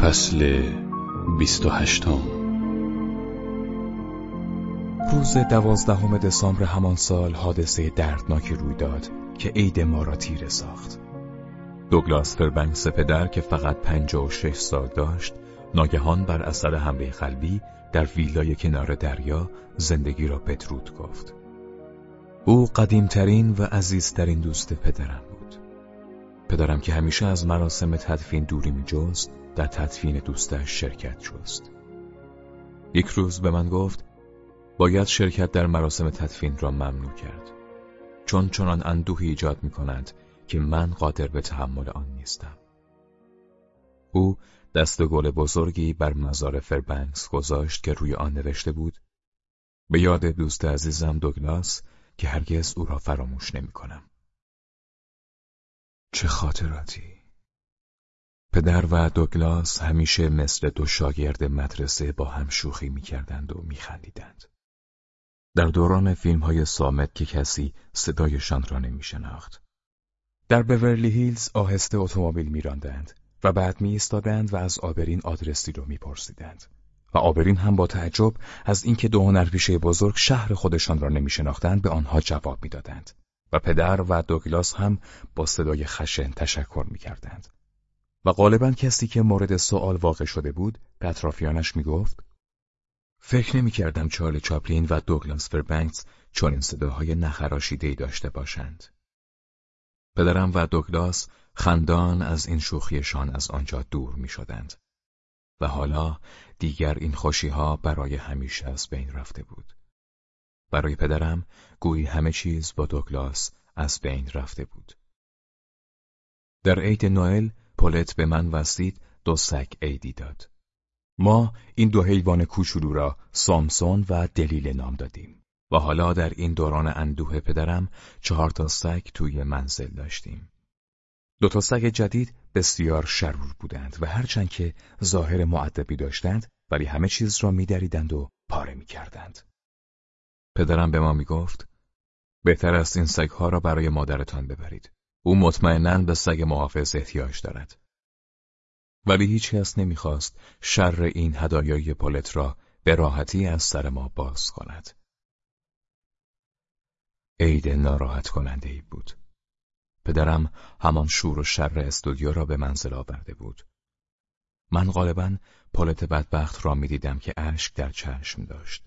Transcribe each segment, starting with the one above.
فصل بیست و هشتم روز دوازدهم دسامبر همان سال حادثه دردناکی روی داد که عید ما را تیره ساخت. دوگلاس فربنکس پدر که فقط پنجاه و شش سال داشت ناگهان بر اثر حمله قلبی در ویلای کنار دریا زندگی را بدرود گفت. او قدیمترین و عزیزترین دوست پدرم بود. پدرم که همیشه از مراسم تدفین دوری می جست در تدفین دوستش شرکت جست. یک روز به من گفت باید شرکت در مراسم تدفین را ممنوع کرد. چون چنان اندوهی ایجاد می کند که من قادر به تحمل آن نیستم. او دست گل بزرگی بر مزار فربنکس گذاشت که روی آن نوشته بود به یاد دوست عزیزم دوگلاس که هرگز او را فراموش نمی کنم. چه خاطراتی پدر و دوگلاس همیشه مثل دو شاگرد مدرسه با هم شوخی می‌کردند و میخندیدند. در دوران فیلم های سامت که کسی صدایشان را نمی شناخت. در بورلی هیلز آهسته اتومبیل میراندند و بعد می ایستادند و از آبرین آدرسی رو میپرسیدند. و آبرین هم با تعجب از اینکه دو هنرپیشه بزرگ شهر خودشان را نمی شناختند به آنها جواب می‌دادند و پدر و دوگلاس هم با صدای خشن تشکر می‌کردند. و غالبا کسی که مورد سوال واقع شده بود به اطرافیانش می‌گفت فکر نمی کردم چارلی چاپلین و دوگلاس فربنکس چون این صداهای نخراشیدهی داشته باشند. پدرم و دوگلاس خندان از این شوخیشان از آنجا دور می شدند. و حالا دیگر این خوشیها برای همیشه از بین رفته بود. برای پدرم گویی همه چیز با دوگلاس از بین رفته بود. در عید نوئل پولت به من وسید دو سگ عیدی داد. ما این دو حیوان کوچولو را سامسون و دلیل نام دادیم و حالا در این دوران اندوه پدرم چهار تا سگ توی منزل داشتیم. دو تا سگ جدید بسیار شرور بودند و هرچند که ظاهر معدبی داشتند ولی همه چیز را میدریدند و پاره می‌کردند. پدرم به ما می‌گفت بهتر است این سگها را برای مادرتان ببرید. او مطمئنا به سگ محافظ احتیاج دارد. ولی هیچ کس نمی‌خواست شر این هدایای پولت را به راحتی از سر ما باز کند. عید ناراحت کننده ای بود. پدرم همان شور و شر استودیو را به منزل آورده بود. من غالبا پولت بدبخت را می‌دیدم که اشک در چشم داشت.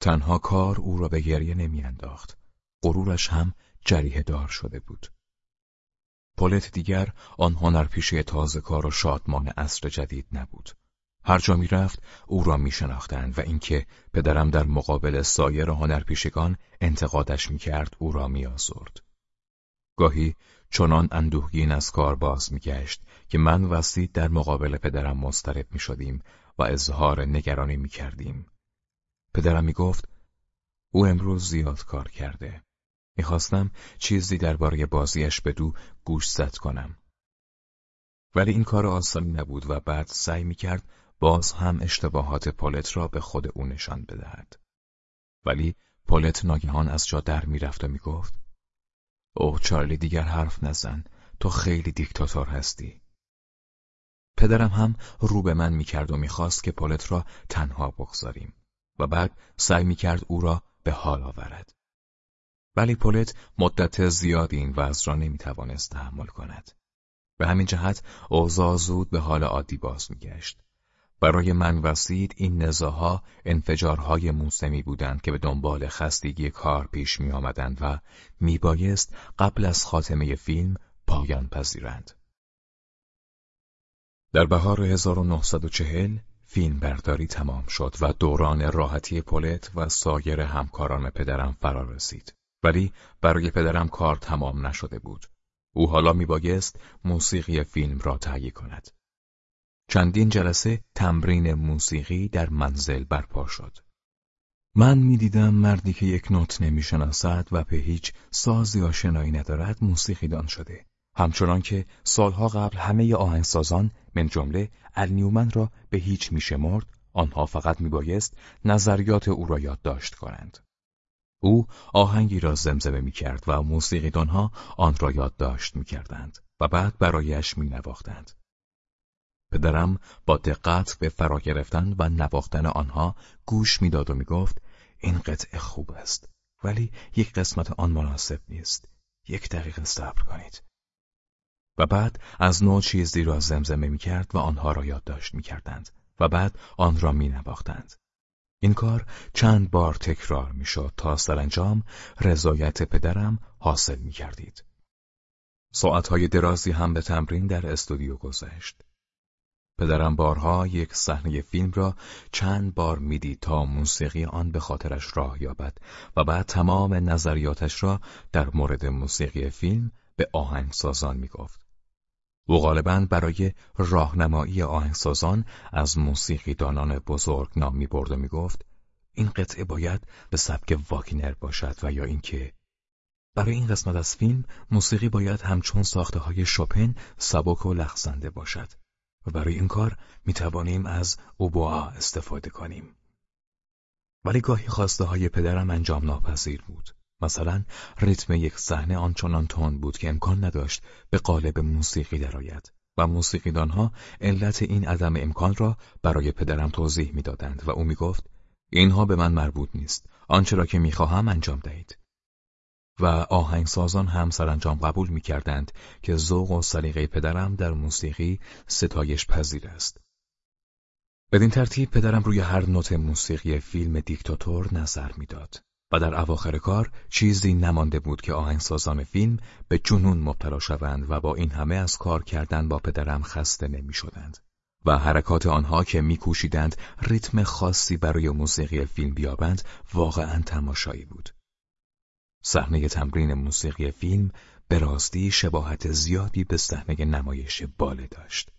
تنها کار او را به گریه نمیانداخت. غرورش هم جریه دار شده بود. پولت دیگر آن هنرپیشه تازه کار و شادمان عصر جدید نبود. هر جا می رفت او را می شناختند و اینکه پدرم در مقابل سایر هنرپیشگان انتقادش می کرد او را می آزرد. گاهی چنان اندوهگین از کار باز می گشت که من وسید در مقابل پدرم مسترب می شدیم و اظهار نگرانی می کردیم. پدرم می گفت او امروز زیاد کار کرده. می‌خواستم چیزی درباره بازیش به دو گوش زد کنم. ولی این کار آسانی نبود و بعد سعی می‌کرد باز هم اشتباهات پولت را به خود او نشان بدهد. ولی پولت ناگهان از جا در می‌رفت و می‌گفت اوه چارلی دیگر حرف نزن تو خیلی دیکتاتور هستی. پدرم هم رو به من می‌کرد و می‌خواست که پولت را تنها بگذاریم و بعد سعی می‌کرد او را به حال آورد. ولی پولت مدت زیادی این وضع را نمی‌توانست تحمل کند. به همین جهت اوضاع زود به حال عادی باز میگشت. برای من وسید این نزاها انفجارهای موسمی بودند که به دنبال خستگی کار پیش می آمدند و می بایست قبل از خاتمه فیلم پایان پذیرند. در بهار 1940 فیلم برداری تمام شد و دوران راحتی پولت و سایر همکاران پدرم فرا رسید. ولی برای پدرم کار تمام نشده بود. او حالا میبایست موسیقی فیلم را تهیه کند. چندین جلسه تمرین موسیقی در منزل برپا شد. من می‌دیدم مردی که یک نوت نمی‌شناسد و به هیچ سازی آشنایی ندارد موسیقی دان شده. همچنان که سالها قبل همه آهنگسازان من جمله النیومن را به هیچ میشمرد آنها فقط میبایست نظریات او را یادداشت کنند. او آهنگی را زمزمه می کرد و موسیقیدانها آن را یادداشت می کردند و بعد برایش می نواختند. پدرم با دقت به فرا گرفتن و نواختن آنها گوش می‌داد و می‌گفت این قطعه خوب است ولی یک قسمت آن مناسب نیست یک دقیقه صبر کنید و بعد از نوع چیزی را زمزمه می کرد و آنها را یادداشت می کردند و بعد آن را می نواختند. این کار چند بار تکرار می شد تا سرانجام رضایت پدرم حاصل می کردید. ساعتهای درازی هم به تمرین در استودیو گذشت. پدرم بارها یک صحنه فیلم را چند بار می‌دید تا موسیقی آن به خاطرش راه یابد و بعد تمام نظریاتش را در مورد موسیقی فیلم به آهنگسازان می‌گفت. او غالبا برای راهنمایی آهنگسازان از موسیقی دانان بزرگ نام می برد و می گفت این قطعه باید به سبک واگنر باشد و یا اینکه برای این قسمت از فیلم موسیقی باید همچون ساخته های شوپن سبک و لغزنده باشد و برای این کار می توانیم از اوبوا استفاده کنیم. ولی گاهی خواسته های پدرم انجام ناپذیر بود. مثلا ریتم یک صحنه آنچنان تند بود که امکان نداشت به قالب موسیقی درآید و موسیقیدانها علت این عدم امکان را برای پدرم توضیح می‌دادند و او می‌گفت اینها به من مربوط نیست آنچه را که می‌خواهم انجام دهید. و آهنگسازان هم سرانجام قبول می‌کردند که ذوق و سلیقه پدرم در موسیقی ستایش پذیر است. بدین ترتیب پدرم روی هر نوت موسیقی فیلم دیکتاتور نظر می‌داد. و در اواخر کار چیزی نمانده بود که آهنگسازان فیلم به جنون مبتلا شوند و با این همه از کار کردن با پدرم خسته نمی شدند. و حرکات آنها که میکوشیدند ریتم خاصی برای موسیقی فیلم بیابند واقعا تماشایی بود. صحنه تمرین موسیقی فیلم به راستی شباهت زیادی به صحنه نمایش باله داشت.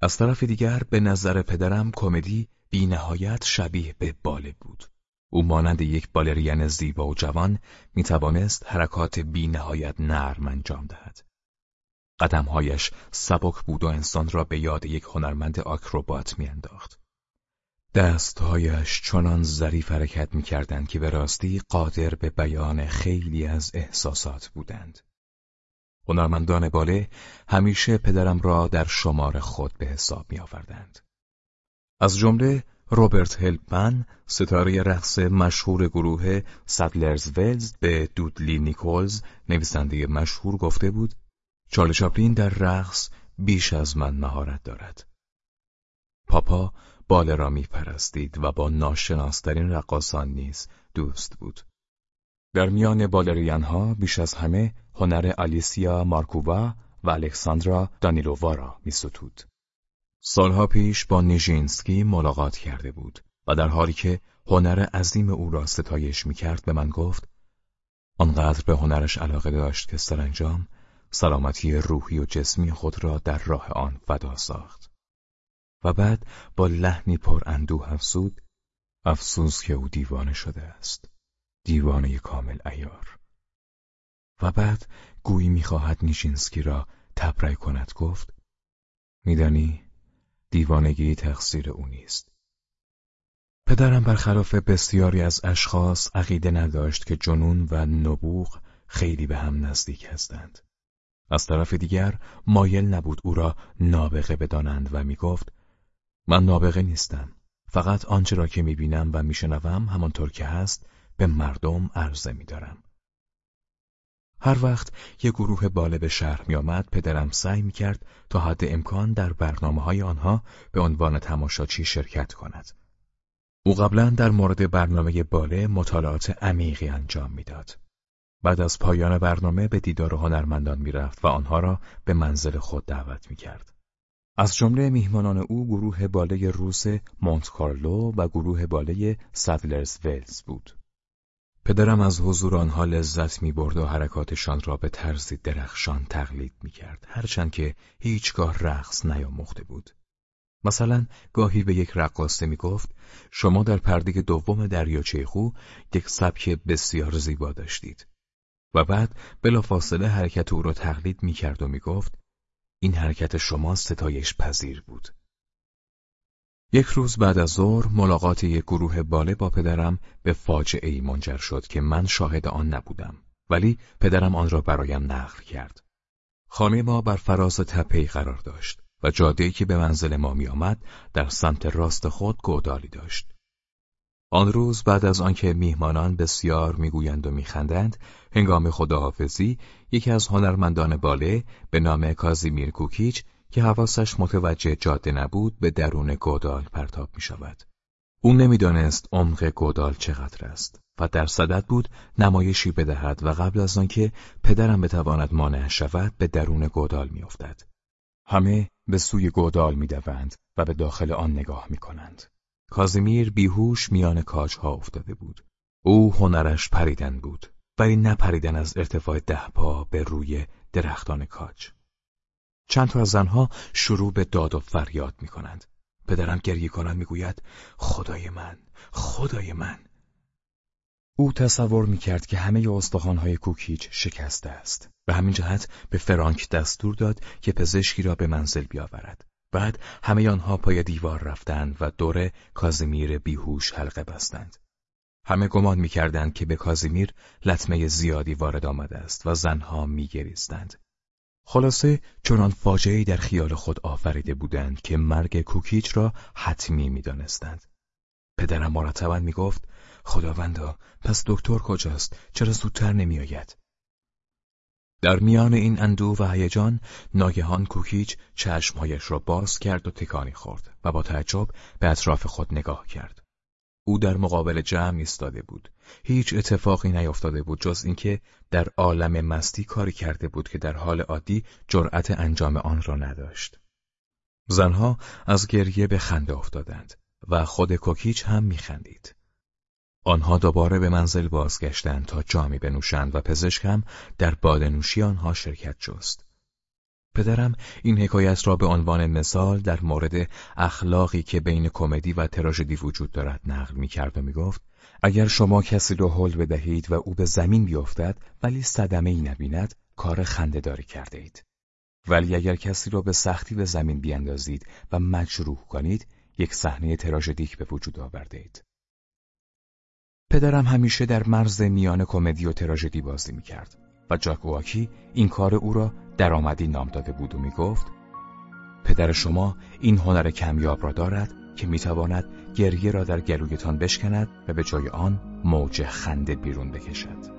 از طرف دیگر به نظر پدرم کمدی بی نهایت شبیه به باله بود. او مانند یک بالرین زیبا و جوان می توانست حرکات بی نهایت نرم انجام دهد. قدمهایش سبک بود و انسان را به یاد یک هنرمند آکروبات میانداخت. دستهایش چنان ظریف حرکت می‌کردند که به راستی قادر به بیان خیلی از احساسات بودند. هنرمندان باله همیشه پدرم را در شمار خود به حساب می آوردند. از جمله روبرت هلپمن ستاره رقص مشهور گروه سدلرز ولز به دودلی نیکولز نویسنده مشهور گفته بود چارلی چاپلین در رقص بیش از من مهارت دارد. پاپا باله را می پرستید و با ناشناسترین رقاسان نیز دوست بود. در میان بالرین ها بیش از همه هنر آلیسیا مارکووا و الکساندرا دانیلووا را می ستود. سالها پیش با نیژینسکی ملاقات کرده بود و در حالی که هنر عظیم او را ستایش می کرد به من گفت آنقدر به هنرش علاقه داشت که سرانجام سلامتی روحی و جسمی خود را در راه آن فدا ساخت. و بعد با لحنی پر اندوه افسود افسوس که او دیوانه شده است. دیوانه کامل ایار. و بعد گویی می‌خواهد نیشینسکی را تبرئه کند گفت میدانی دیوانگی تقصیر او نیست. پدرم برخلاف بسیاری از اشخاص عقیده نداشت که جنون و نبوغ خیلی به هم نزدیک هستند. از طرف دیگر مایل نبود او را نابغه بدانند و می‌گفت من نابغه نیستم. فقط آنچه را که می‌بینم و میشنوم همانطور که هست به مردم عرضه میدارم. هر وقت یک گروه باله به شهر می آمد پدرم سعی می کرد تا حد امکان در برنامه های آنها به عنوان تماشاچی شرکت کند. او قبلا در مورد برنامه باله مطالعات عمیقی انجام می‌داد. بعد از پایان برنامه به دیدار هنرمندان می‌رفت و آنها را به منزل خود دعوت می کرد. از جمله میهمانان او گروه باله روس مونت کارلو و گروه باله سدلرز ولز بود. پدرم از حضور آنها لذت می برد و حرکاتشان را به طرزی درخشان تقلید می کرد هرچند که هیچگاه رقص نیاموخته بود. مثلا گاهی به یک رقاصه می گفت شما در پرده دوم دریاچه خو یک سبک بسیار زیبا داشتید و بعد بلافاصله حرکت او را تقلید می کرد و می گفت این حرکت شما ستایش پذیر بود. یک روز بعد از ظهر ملاقات یک گروه باله با پدرم به فاجعه ای منجر شد که من شاهد آن نبودم ولی پدرم آن را برایم نقل کرد. خانه ما بر فراز تپه‌ای قرار داشت. و جادهی که به منزل ما می آمد در سمت راست خود گودالی داشت. آن روز بعد از آنکه میهمانان بسیار می‌گویند و میخندند هنگام خداحافظی یکی از هنرمندان باله به نام کازیمیر کوکیچ که حواسش متوجه جاده نبود به درون گودال پرتاب می شود. او نمی‌دانست عمق گودال چقدر است و در صدد بود نمایشی بدهد و قبل از آنکه پدرم بتواند مانع شود به درون گودال میافتد. همه به سوی گودال می‌دوند و به داخل آن نگاه می‌کنند. کازیمیر بیهوش میان کاجها افتاده بود. او هنرش پریدن بود ولی نپریدن از ارتفاع ده پا به روی درختان کاج. چند تا از زنها شروع به داد و فریاد می کنند. پدرم گریه کنند می‌گوید خدای من خدای من. او تصور می‌کرد که همه استخوانهای کوکیچ شکسته است به همین جهت به فرانک دستور داد که پزشکی را به منزل بیاورد. بعد همه آنها پای دیوار رفتند و دور کازیمیر بیهوش حلقه بستند. همه گمان می‌کردند که به کازیمیر لطمه زیادی وارد آمده است و زنها میگریستند. خلاصه چنان فاجعه‌ای در خیال خود آفریده بودند که مرگ کوکیچ را حتمی می‌دانستند. پدرم مرتبا می‌گفت خداوندا پس دکتر کجاست؟ چرا زودتر نمیآید؟ در میان این اندوه و هیجان ناگهان کوکیچ چشمهایش را باز کرد و تکانی خورد و با تعجب به اطراف خود نگاه کرد. او در مقابل جمع ایستاده بود. هیچ اتفاقی نیفتاده بود جز اینکه در عالم مستی کاری کرده بود که در حال عادی جرأت انجام آن را نداشت. زنها از گریه به خنده افتادند و خود کوکیچ هم میخندید. آنها دوباره به منزل بازگشتند تا جامی بنوشند و پزشک هم در بادنوشی آنها شرکت جست. پدرم این حکایت را به عنوان مثال در مورد اخلاقی که بین کمدی و تراژدی وجود دارد نقل می کرد و می گفت اگر شما کسی را حل بدهید و او به زمین بیفتد ولی صدمه ای نبیند کار خندهداری کرده اید. ولی اگر کسی را به سختی به زمین بیاندازید و مجروح کنید یک صحنه تراژدیک به وجود آورده اید. پدرم همیشه در مرز میان کمدی و تراژدی بازی می کرد و جاکواکی این کار او را درآمدی نام داده بود و می گفت پدر شما این هنر کمیاب را دارد که می‌تواند گریه را در گلویتان بشکند و به جای آن موج خنده بیرون بکشد.